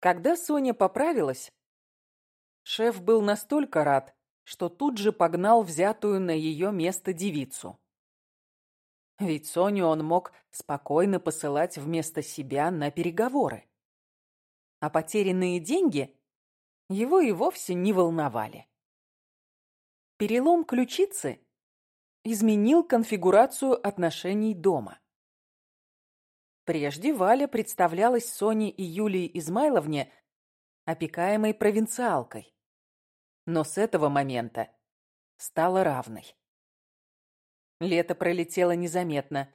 Когда Соня поправилась, шеф был настолько рад, что тут же погнал взятую на ее место девицу. Ведь Соню он мог спокойно посылать вместо себя на переговоры. А потерянные деньги его и вовсе не волновали. Перелом ключицы изменил конфигурацию отношений дома. Прежде Валя представлялась Соне и Юлии Измайловне опекаемой провинциалкой. Но с этого момента стала равной. Лето пролетело незаметно.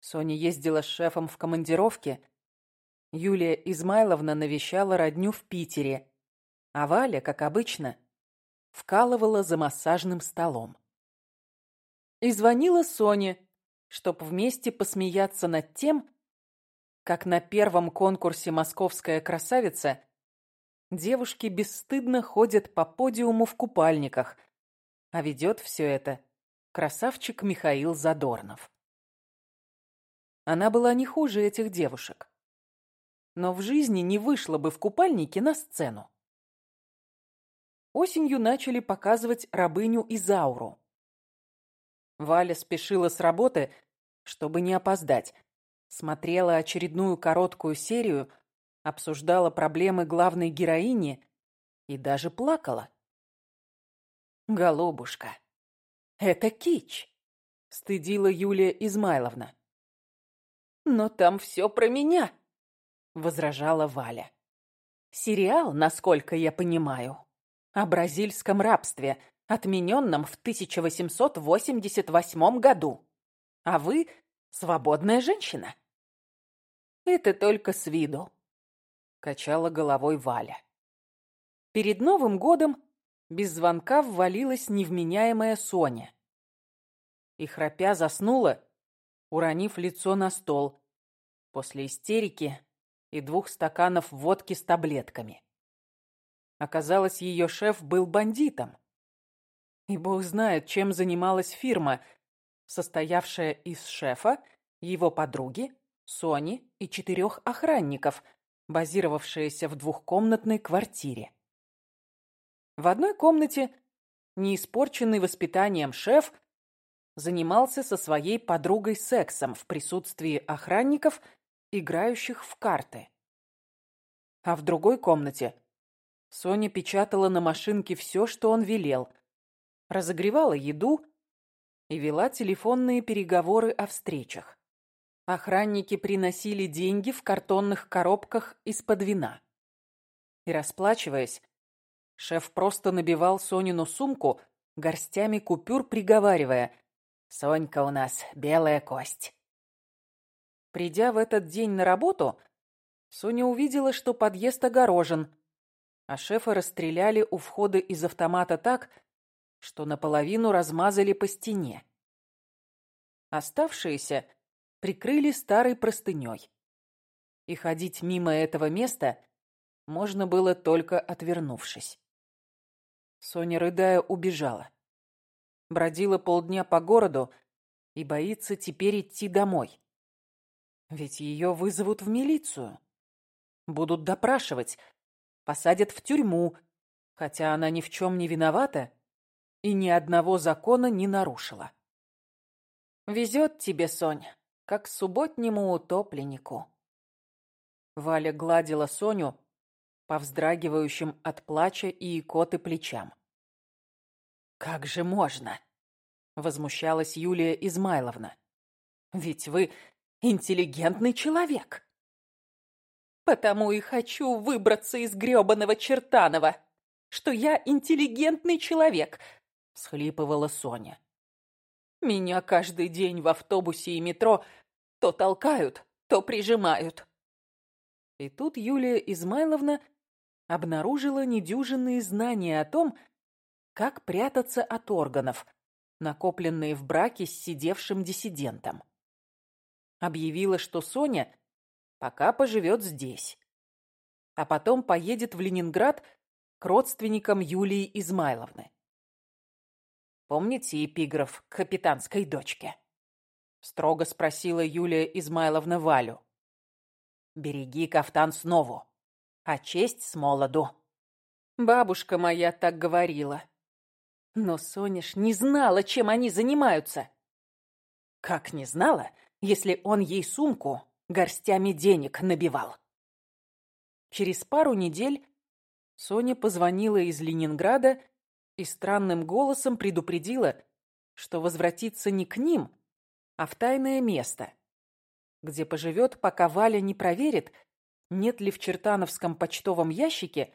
Соня ездила с шефом в командировке. Юлия Измайловна навещала родню в Питере. А Валя, как обычно, вкалывала за массажным столом. И звонила Соне, чтоб вместе посмеяться над тем, как на первом конкурсе «Московская красавица» девушки бесстыдно ходят по подиуму в купальниках, а ведет все это красавчик Михаил Задорнов. Она была не хуже этих девушек, но в жизни не вышла бы в купальнике на сцену. Осенью начали показывать рабыню Изауру. Валя спешила с работы, чтобы не опоздать. Смотрела очередную короткую серию, обсуждала проблемы главной героини и даже плакала. «Голубушка, это кич», — стыдила Юлия Измайловна. «Но там все про меня», — возражала Валя. «Сериал, насколько я понимаю, о бразильском рабстве, отмененном в 1888 году. А вы свободная женщина. Это только с виду, качала головой Валя. Перед Новым годом без звонка ввалилась невменяемая Соня. И храпя заснула, уронив лицо на стол, после истерики и двух стаканов водки с таблетками. Оказалось, ее шеф был бандитом. И бог знает, чем занималась фирма, состоявшая из шефа, его подруги, Сони и четырех охранников, базировавшаяся в двухкомнатной квартире. В одной комнате неиспорченный воспитанием шеф занимался со своей подругой сексом в присутствии охранников, играющих в карты. А в другой комнате Соня печатала на машинке все, что он велел, разогревала еду и вела телефонные переговоры о встречах. Охранники приносили деньги в картонных коробках из-под вина. И расплачиваясь, шеф просто набивал Сонину сумку горстями купюр, приговаривая «Сонька у нас белая кость». Придя в этот день на работу, Соня увидела, что подъезд огорожен, а шефа расстреляли у входа из автомата так, что наполовину размазали по стене. Оставшиеся прикрыли старой простыней. И ходить мимо этого места можно было только отвернувшись. Соня, рыдая, убежала. Бродила полдня по городу и боится теперь идти домой. Ведь ее вызовут в милицию. Будут допрашивать, посадят в тюрьму, хотя она ни в чем не виновата и ни одного закона не нарушила. «Везет тебе, Сонь, как субботнему утопленнику». Валя гладила Соню по вздрагивающим от плача и икоты плечам. «Как же можно?» — возмущалась Юлия Измайловна. «Ведь вы интеллигентный человек». Потому и хочу выбраться из грёбаного Чертанова, что я интеллигентный человек, — схлипывала Соня. Меня каждый день в автобусе и метро то толкают, то прижимают. И тут Юлия Измайловна обнаружила недюжинные знания о том, как прятаться от органов, накопленные в браке с сидевшим диссидентом. Объявила, что Соня Пока поживет здесь. А потом поедет в Ленинград к родственникам Юлии Измайловны. Помните эпиграф к капитанской дочке? Строго спросила Юлия Измайловна Валю. «Береги кафтан снова, а честь с молоду. Бабушка моя так говорила. Но Соня ж не знала, чем они занимаются. Как не знала, если он ей сумку горстями денег набивал? Через пару недель Соня позвонила из Ленинграда и странным голосом предупредила, что возвратится не к ним, а в тайное место, где поживет, пока Валя не проверит, нет ли в Чертановском почтовом ящике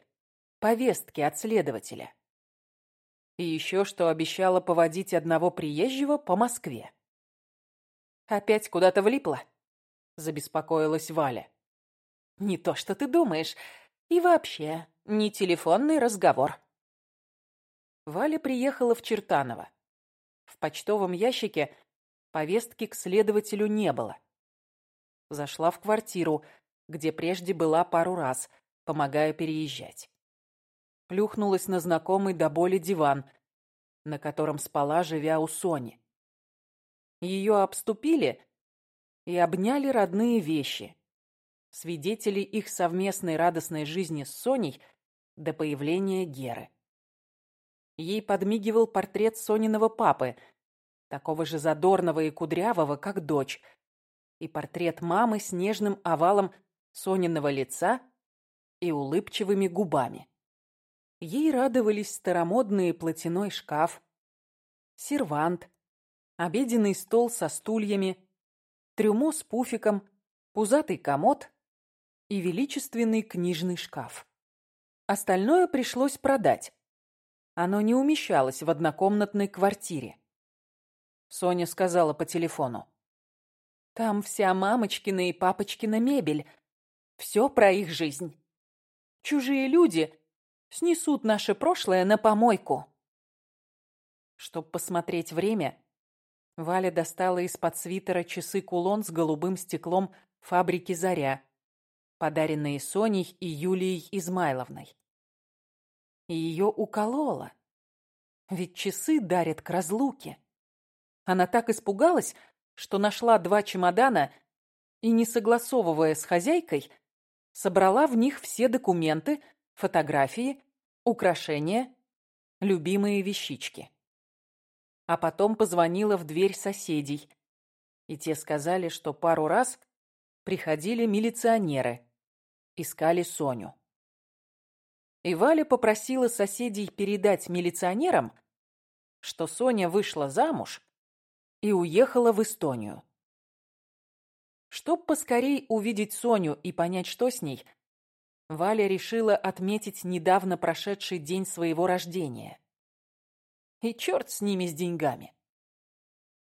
повестки от следователя. И еще что обещала поводить одного приезжего по Москве. «Опять куда-то влипла?» — забеспокоилась Валя. «Не то, что ты думаешь. И вообще, не телефонный разговор». Валя приехала в Чертаново. В почтовом ящике повестки к следователю не было. Зашла в квартиру, где прежде была пару раз, помогая переезжать. Плюхнулась на знакомый до боли диван, на котором спала, живя у Сони. Ее обступили и обняли родные вещи, свидетели их совместной радостной жизни с Соней до появления Геры. Ей подмигивал портрет Сониного папы, такого же задорного и кудрявого, как дочь, и портрет мамы с нежным овалом Сониного лица и улыбчивыми губами. Ей радовались старомодный платяной шкаф, сервант, обеденный стол со стульями, трюмо с пуфиком, пузатый комод и величественный книжный шкаф. Остальное пришлось продать. Оно не умещалось в однокомнатной квартире. Соня сказала по телефону. «Там вся мамочкина и папочкина мебель. Все про их жизнь. Чужие люди снесут наше прошлое на помойку». Чтоб посмотреть время, Валя достала из-под свитера часы-кулон с голубым стеклом фабрики «Заря», подаренные Соней и Юлией Измайловной и ее уколола. Ведь часы дарят к разлуке. Она так испугалась, что нашла два чемодана и, не согласовывая с хозяйкой, собрала в них все документы, фотографии, украшения, любимые вещички. А потом позвонила в дверь соседей, и те сказали, что пару раз приходили милиционеры, искали Соню и Валя попросила соседей передать милиционерам, что Соня вышла замуж и уехала в Эстонию. Чтоб поскорей увидеть Соню и понять, что с ней, Валя решила отметить недавно прошедший день своего рождения. И черт с ними, с деньгами.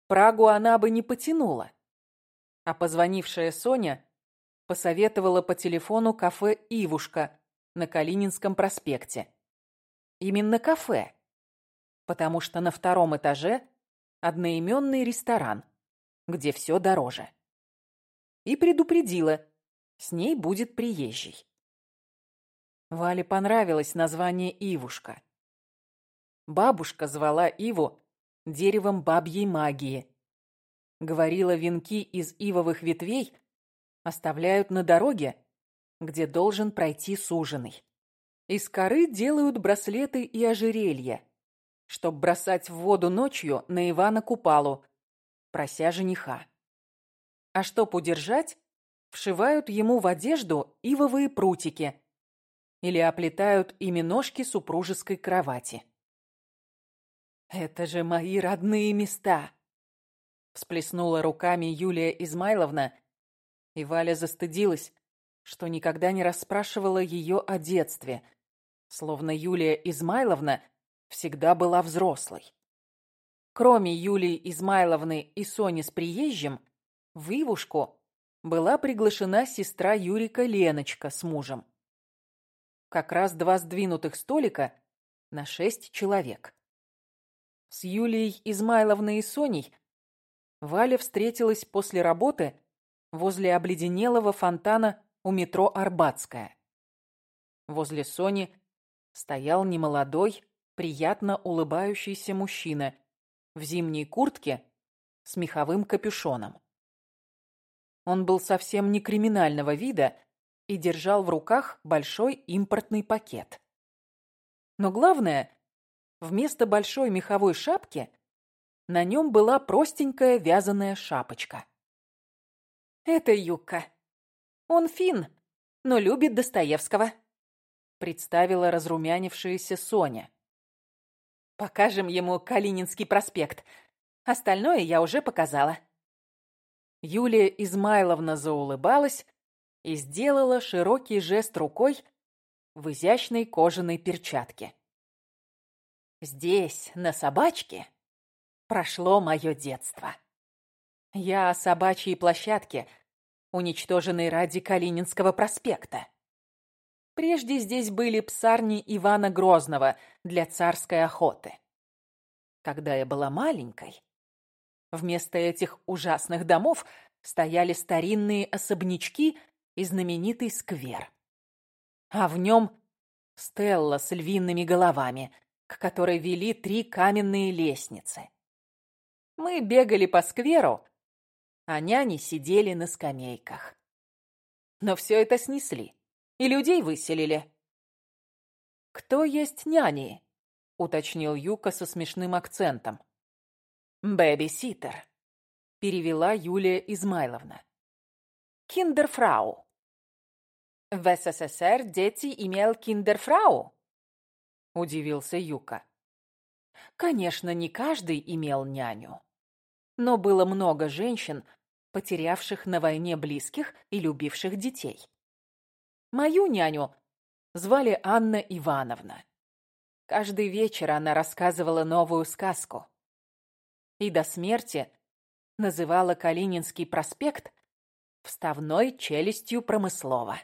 Прагу она бы не потянула. А позвонившая Соня посоветовала по телефону кафе «Ивушка», на Калининском проспекте. Именно кафе, потому что на втором этаже одноименный ресторан, где все дороже. И предупредила, с ней будет приезжий. Вале понравилось название Ивушка. Бабушка звала Иву деревом бабьей магии. Говорила, венки из ивовых ветвей оставляют на дороге, где должен пройти суженый. Из коры делают браслеты и ожерелья, чтоб бросать в воду ночью на Ивана Купалу, прося жениха. А чтоб удержать, вшивают ему в одежду ивовые прутики или оплетают ими ножки супружеской кровати. «Это же мои родные места!» Всплеснула руками Юлия Измайловна, и Валя застыдилась, что никогда не расспрашивала ее о детстве, словно Юлия Измайловна всегда была взрослой. Кроме Юлии Измайловны и Сони с приезжим, в Ивушку была приглашена сестра Юрика Леночка с мужем. Как раз два сдвинутых столика на шесть человек. С Юлией Измайловной и Соней Валя встретилась после работы возле обледенелого фонтана у метро Арбатская. Возле Сони стоял немолодой, приятно улыбающийся мужчина в зимней куртке с меховым капюшоном. Он был совсем не криминального вида, и держал в руках большой импортный пакет. Но главное, вместо большой меховой шапки на нем была простенькая вязаная шапочка. «Это Юка. Он фин, но любит Достоевского», — представила разрумянившаяся Соня. «Покажем ему Калининский проспект. Остальное я уже показала». Юлия Измайловна заулыбалась и сделала широкий жест рукой в изящной кожаной перчатке. «Здесь, на собачке, прошло мое детство. Я о собачьей площадке, уничтоженной ради Калининского проспекта. Прежде здесь были псарни Ивана Грозного для царской охоты. Когда я была маленькой, вместо этих ужасных домов стояли старинные особнячки и знаменитый сквер. А в нем стелла с львиными головами, к которой вели три каменные лестницы. Мы бегали по скверу, а няни сидели на скамейках. Но все это снесли, и людей выселили. «Кто есть няни?» — уточнил Юка со смешным акцентом. «Бэби-ситер», — перевела Юлия Измайловна. «Киндерфрау». «В СССР дети имел киндерфрау?» — удивился Юка. Конечно, не каждый имел няню но было много женщин, потерявших на войне близких и любивших детей. Мою няню звали Анна Ивановна. Каждый вечер она рассказывала новую сказку. И до смерти называла Калининский проспект вставной челюстью промыслова.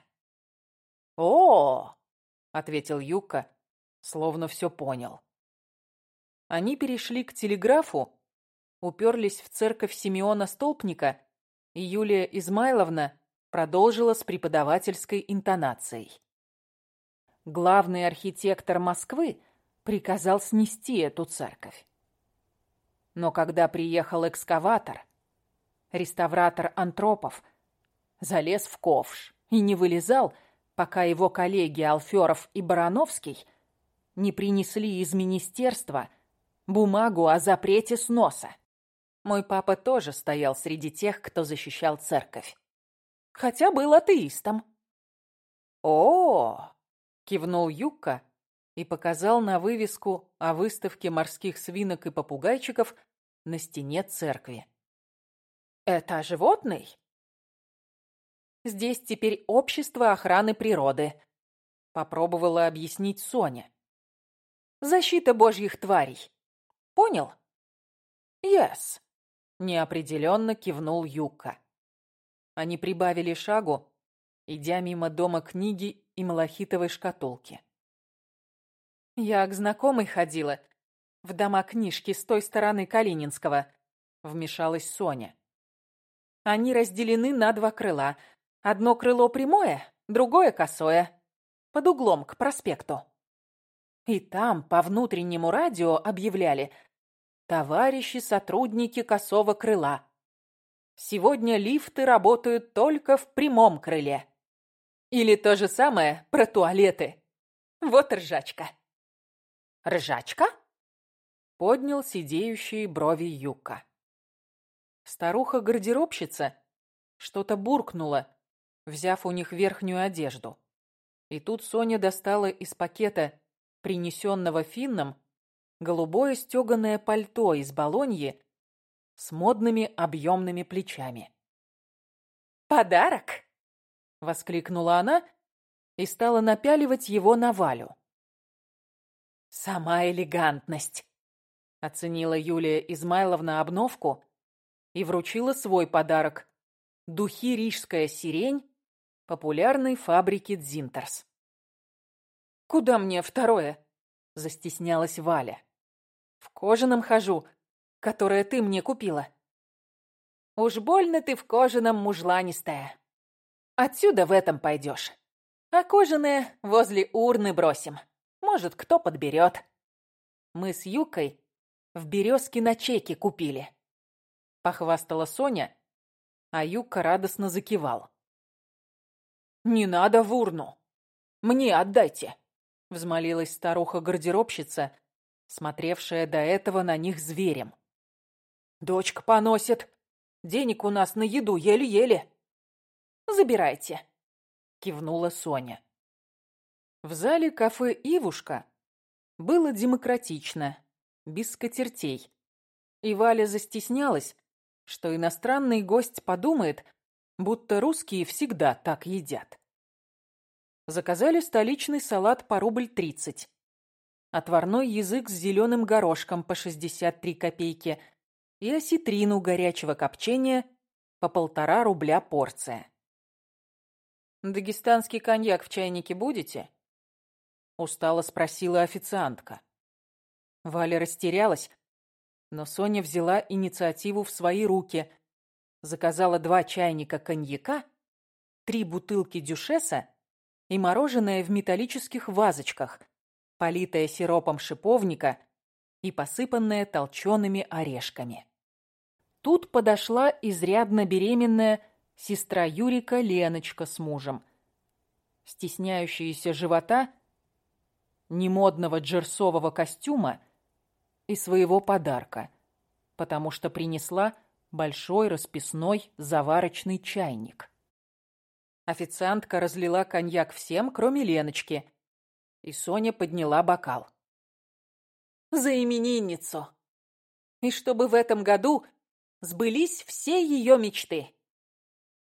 «О!» — ответил Юка, словно все понял. Они перешли к телеграфу уперлись в церковь Симеона Столпника, Юлия Измайловна продолжила с преподавательской интонацией. Главный архитектор Москвы приказал снести эту церковь. Но когда приехал экскаватор, реставратор Антропов залез в ковш и не вылезал, пока его коллеги Алферов и Барановский не принесли из министерства бумагу о запрете сноса. Мой папа тоже стоял среди тех, кто защищал церковь. Хотя был атеистом. «О!» — кивнул Юкка и показал на вывеску о выставке морских свинок и попугайчиков на стене церкви. «Это животный?» «Здесь теперь общество охраны природы», — попробовала объяснить Соня. «Защита божьих тварей. Понял?» «Yes», Неопределенно кивнул Юка. Они прибавили шагу, идя мимо дома книги и малахитовой шкатулки. «Я к знакомой ходила, в дома книжки с той стороны Калининского», — вмешалась Соня. «Они разделены на два крыла. Одно крыло прямое, другое косое, под углом к проспекту. И там по внутреннему радио объявляли, Товарищи сотрудники косого крыла. Сегодня лифты работают только в прямом крыле. Или то же самое про туалеты. Вот ржачка. Ржачка? Поднял сидеющие брови Юка. Старуха-гардеробщица что-то буркнула, взяв у них верхнюю одежду. И тут Соня достала из пакета, принесенного Финном, голубое стеганое пальто из балоньи с модными объемными плечами. «Подарок!» — воскликнула она и стала напяливать его на Валю. «Сама элегантность!» — оценила Юлия Измайловна обновку и вручила свой подарок — духи «Рижская сирень» популярной фабрики «Дзинтерс». «Куда мне второе?» — застеснялась Валя. В кожаном хожу, которое ты мне купила. Уж больно ты в кожаном мужланистая. Отсюда в этом пойдешь. А кожаное возле урны бросим. Может, кто подберет. Мы с Юкой в березке на чеке купили. Похвастала Соня, а Юка радостно закивал. «Не надо в урну! Мне отдайте!» — взмолилась старуха-гардеробщица, смотревшая до этого на них зверем. «Дочка поносит. Денег у нас на еду еле-еле». «Забирайте», — кивнула Соня. В зале кафе «Ивушка» было демократично, без скатертей. И Валя застеснялась, что иностранный гость подумает, будто русские всегда так едят. Заказали столичный салат по рубль тридцать, отварной язык с зеленым горошком по 63 копейки и осетрину горячего копчения по полтора рубля порция. «Дагестанский коньяк в чайнике будете?» Устало спросила официантка. Валя растерялась, но Соня взяла инициативу в свои руки, заказала два чайника коньяка, три бутылки дюшеса и мороженое в металлических вазочках, политое сиропом шиповника и посыпанное толчеными орешками. Тут подошла изрядно беременная сестра Юрика Леночка с мужем. Стесняющаяся живота, немодного джерсового костюма – и своего подарка, потому что принесла большой расписной заварочный чайник. Официантка разлила коньяк всем, кроме Леночки, и Соня подняла бокал. «За именинницу! И чтобы в этом году сбылись все ее мечты!»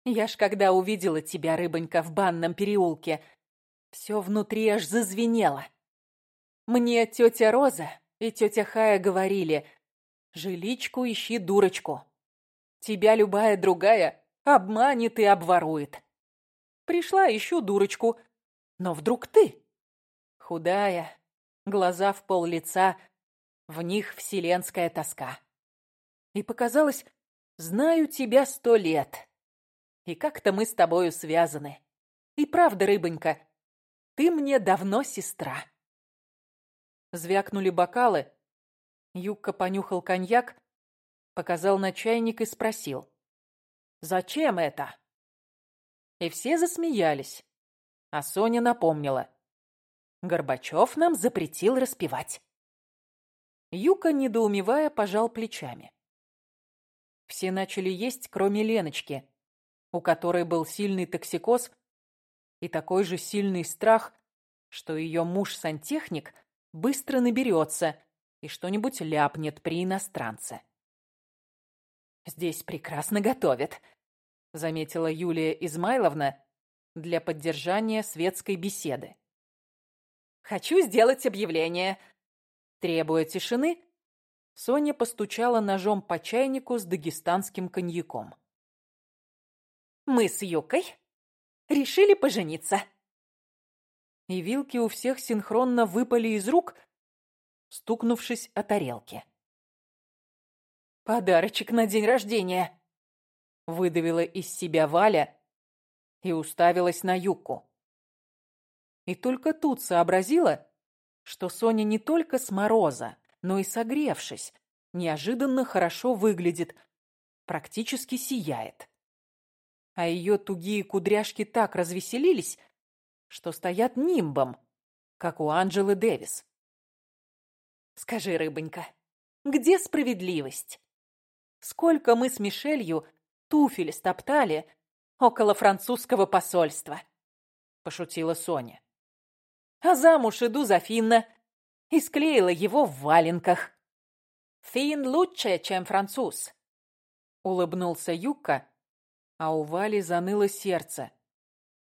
Я ж когда увидела тебя, рыбонька, в банном переулке, все внутри аж зазвенело. Мне тетя Роза и тетя Хая говорили, «Жиличку ищи дурочку. Тебя любая другая обманет и обворует. Пришла, ищу дурочку, но вдруг ты. Худая, глаза в пол лица, в них вселенская тоска. И показалось, знаю тебя сто лет. И как-то мы с тобою связаны. И правда, рыбонька, ты мне давно сестра. Звякнули бокалы. Юбка понюхал коньяк, показал на чайник и спросил. «Зачем это?» И все засмеялись. А Соня напомнила. Горбачев нам запретил распевать. Юка, недоумевая, пожал плечами. Все начали есть, кроме Леночки, у которой был сильный токсикоз и такой же сильный страх, что ее муж-сантехник быстро наберется и что-нибудь ляпнет при иностранце. «Здесь прекрасно готовят», — заметила Юлия Измайловна для поддержания светской беседы. «Хочу сделать объявление». Требуя тишины, Соня постучала ножом по чайнику с дагестанским коньяком. «Мы с Юкой решили пожениться» и вилки у всех синхронно выпали из рук, стукнувшись о тарелки. «Подарочек на день рождения!» выдавила из себя Валя и уставилась на Юку. И только тут сообразила, что Соня не только с мороза, но и согревшись, неожиданно хорошо выглядит, практически сияет. А ее тугие кудряшки так развеселились, что стоят нимбом, как у Анджелы Дэвис. Скажи, рыбонька, где справедливость? Сколько мы с Мишелью туфель стоптали около французского посольства? Пошутила Соня. А замуж иду за Финна и склеила его в валенках. Фин лучше, чем француз. Улыбнулся Юка, а у Вали заныло сердце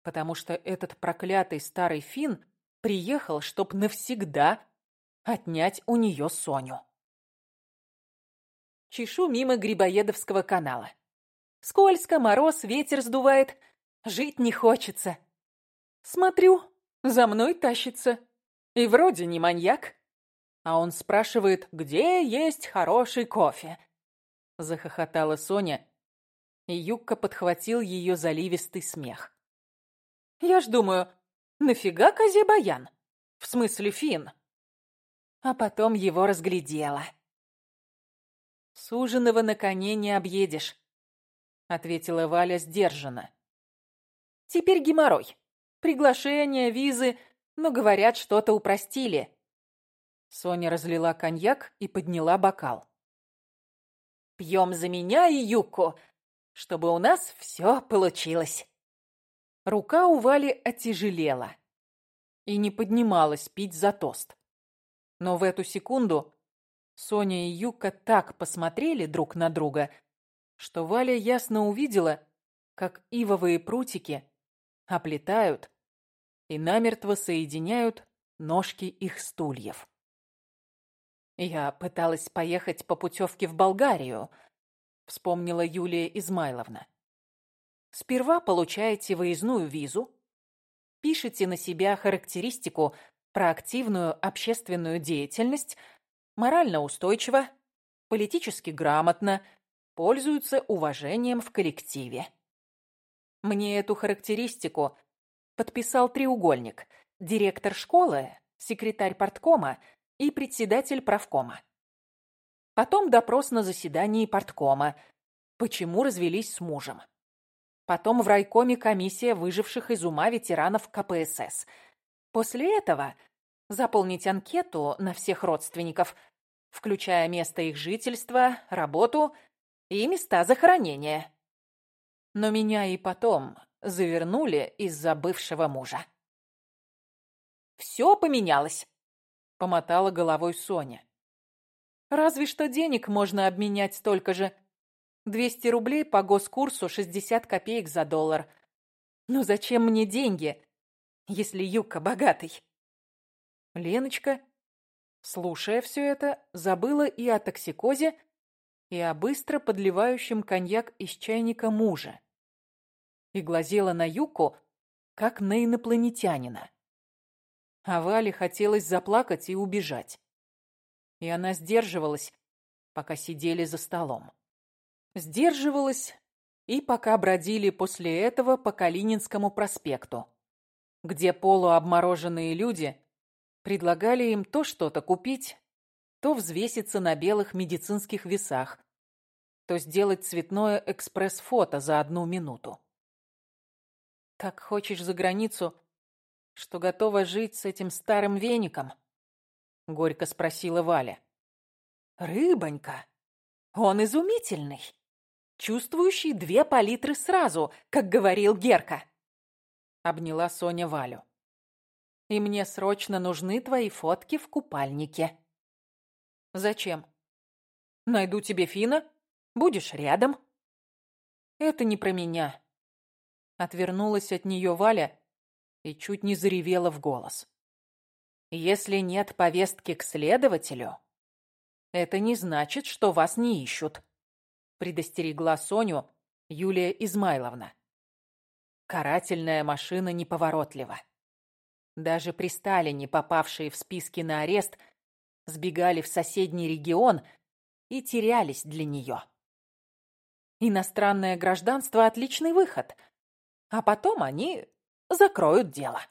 потому что этот проклятый старый фин приехал, чтоб навсегда отнять у нее Соню. Чешу мимо Грибоедовского канала. Скользко, мороз, ветер сдувает. Жить не хочется. Смотрю, за мной тащится. И вроде не маньяк. А он спрашивает, где есть хороший кофе. Захохотала Соня, и Юбка подхватил ее заливистый смех. Я ж думаю, нафига козе баян? В смысле фин? А потом его разглядела. «Суженого на коне не объедешь», — ответила Валя сдержанно. Теперь геморрой. Приглашения, визы, но, говорят, что-то упростили. Соня разлила коньяк и подняла бокал. Пьем за меня и Юку, чтобы у нас все получилось. Рука у Вали отяжелела и не поднималась пить за тост. Но в эту секунду Соня и Юка так посмотрели друг на друга, что Валя ясно увидела, как ивовые прутики оплетают и намертво соединяют ножки их стульев. «Я пыталась поехать по путевке в Болгарию», — вспомнила Юлия Измайловна. «Сперва получаете выездную визу, пишете на себя характеристику про активную общественную деятельность, морально устойчиво, политически грамотно, пользуются уважением в коллективе. Мне эту характеристику подписал треугольник, директор школы, секретарь порткома и председатель правкома. Потом допрос на заседании порткома. Почему развелись с мужем? Потом в райкоме комиссия выживших из ума ветеранов КПСС. После этого заполнить анкету на всех родственников, включая место их жительства, работу и места захоронения. Но меня и потом завернули из-за бывшего мужа. «Все поменялось», — помотала головой Соня. «Разве что денег можно обменять столько же. 200 рублей по госкурсу 60 копеек за доллар. Но зачем мне деньги, если Юка богатый?» Леночка, слушая все это, забыла и о токсикозе, и о быстро подливающем коньяк из чайника мужа. И глазела на Юку, как на инопланетянина. А Вале хотелось заплакать и убежать. И она сдерживалась, пока сидели за столом. Сдерживалась и пока бродили после этого по Калининскому проспекту, где полуобмороженные люди Предлагали им то что-то купить, то взвеситься на белых медицинских весах, то сделать цветное экспресс-фото за одну минуту. «Так хочешь за границу, что готова жить с этим старым веником?» — горько спросила Валя. «Рыбонька, он изумительный, чувствующий две палитры сразу, как говорил Герка», — обняла Соня Валю и мне срочно нужны твои фотки в купальнике». «Зачем?» «Найду тебе Фина, будешь рядом». «Это не про меня». Отвернулась от нее Валя и чуть не заревела в голос. «Если нет повестки к следователю, это не значит, что вас не ищут», предостерегла Соню Юлия Измайловна. Карательная машина неповоротлива. Даже при Сталине, попавшие в списки на арест, сбегали в соседний регион и терялись для нее. Иностранное гражданство – отличный выход. А потом они закроют дело.